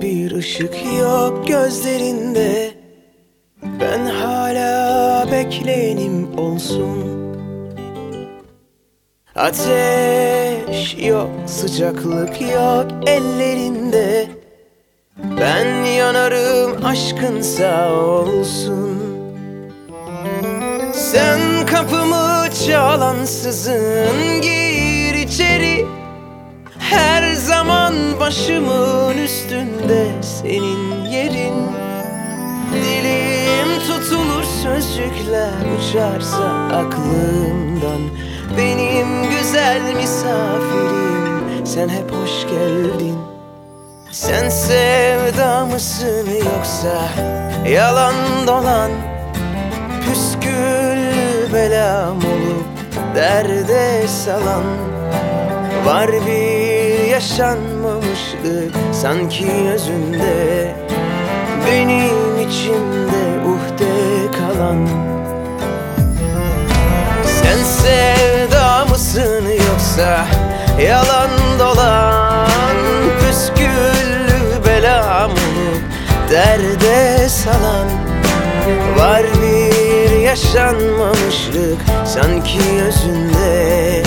bir ışık yok gözlerinde. Ben hala bekleyenim olsun. Ateş yok, sıcaklık yok ellerinde. Ben yanarım aşkın sağ olsun. Sen kapımı çalansızın gir başımın üstünde senin yerin. Dilim tutulur sözcükler uçarsa aklımdan. Benim güzel misafirim sen hep hoş geldin. Sen sevda mısın yoksa yalan dolan? Püskül belam olup derde salan. Var bir yaşanmamışlık sanki özünde Benim içimde uhde kalan. Sen sevda mısın yoksa yalan dolan? Püsküllü belam olup derde salan? Var bir yaşanmamışlık sanki özünde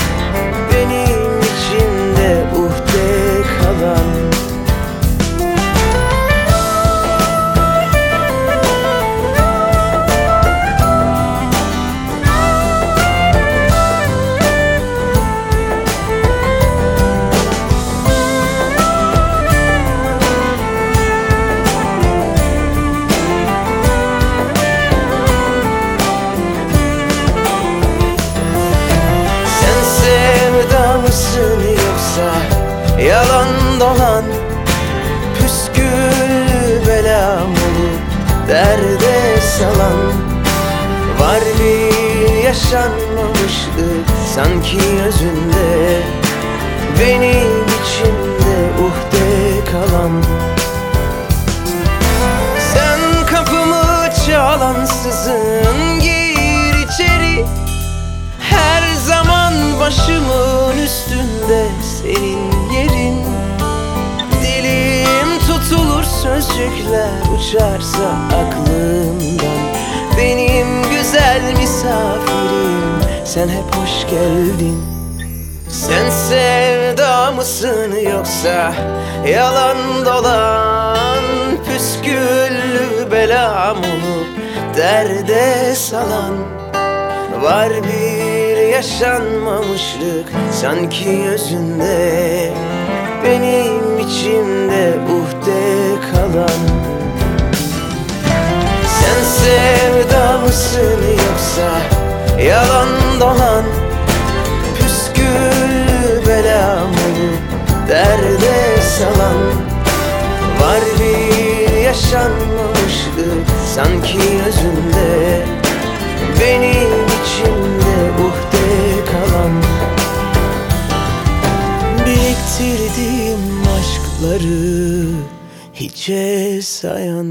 mısın yoksa? Yalan dolan Püskül belam olup derde salan. Var bir yaşanmamışlık sanki özünde? Benim içimde uhde kalan senin yerin. Dilim tutulur sözcükler uçarsa aklımdan. Benim güzel misafirim sen hep hoş geldin. Sen sevda mısın yoksa yalan dolan? Püsküllü belam olup derde salan. Var bir yaşanmamışlık sanki özünde Benim içimde uhde kalan. Sen sevda mısın yoksa yalan dolan? Püskül belam olup derde salan? Var bir yaşanmamışlık sanki özünde benim Aşkları hiçe sayan